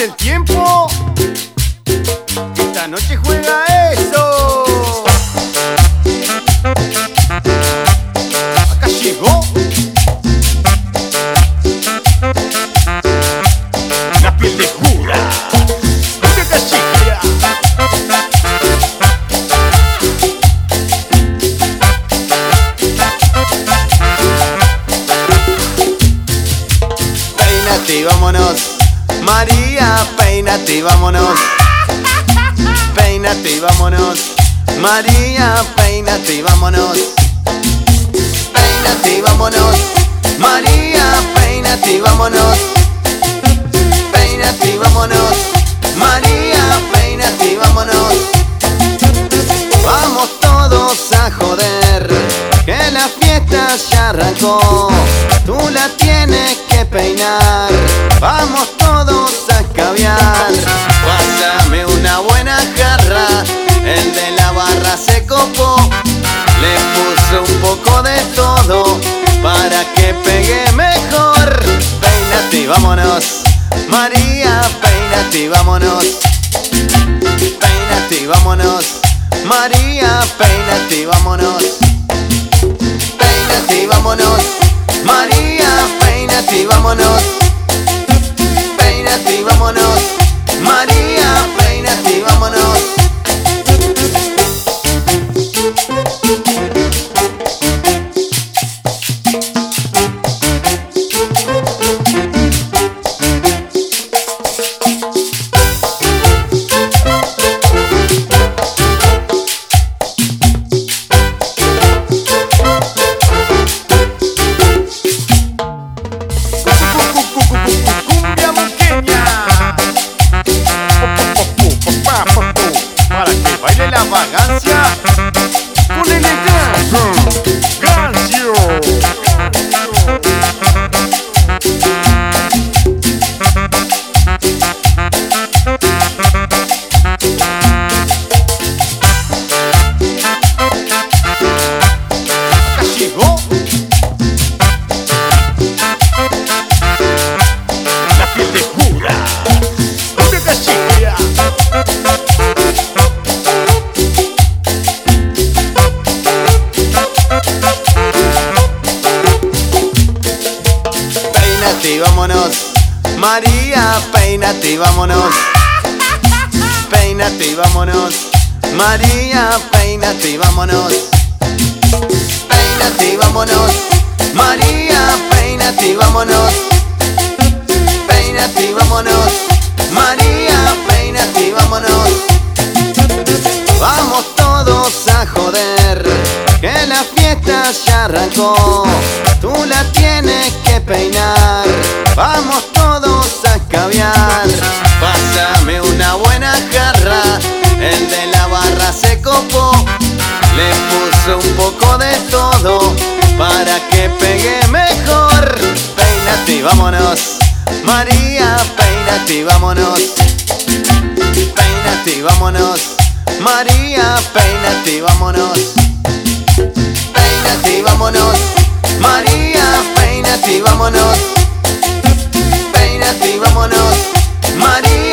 pase el tiempo. Esta noche juega eso. Acá llegó. La piel de jura. Y vámonos. María, peínate y vámonos. Peínate y vámonos. María, peínate y vámonos. Peínate y vámonos. María, peínate y vámonos. Peínate y vámonos. María, peínate y vámonos. Vamos todos a joder, que la fiesta ya arrancó. Tú la tienes que peinar, vamos vámonos, María, peínate y vámonos. Peínate y vámonos. María, peínate y vámonos. Peínate y vámonos. María, peínate y vámonos. Vámonos. María, peínate y vámonos. Peínate y vámonos. María, peínate y vámonos. Peínate y vámonos. María, peínate y vámonos. Peínate y vámonos. María, peínate y vámonos. Vamos todos a joder, que la fiesta ya arrancó. Tú la tienes que peinar, vamos todos a caviar. Pásame una buena jarra, el de la barra se copó. Le puso un poco de todo para que pegue mejor. Peínate y vámonos, María, peínate y vámonos. Peínate y vámonos. María, peínate y vámonos. Peínate y vámonos. María, peínate y vámonos. Peínate y vámonos. María,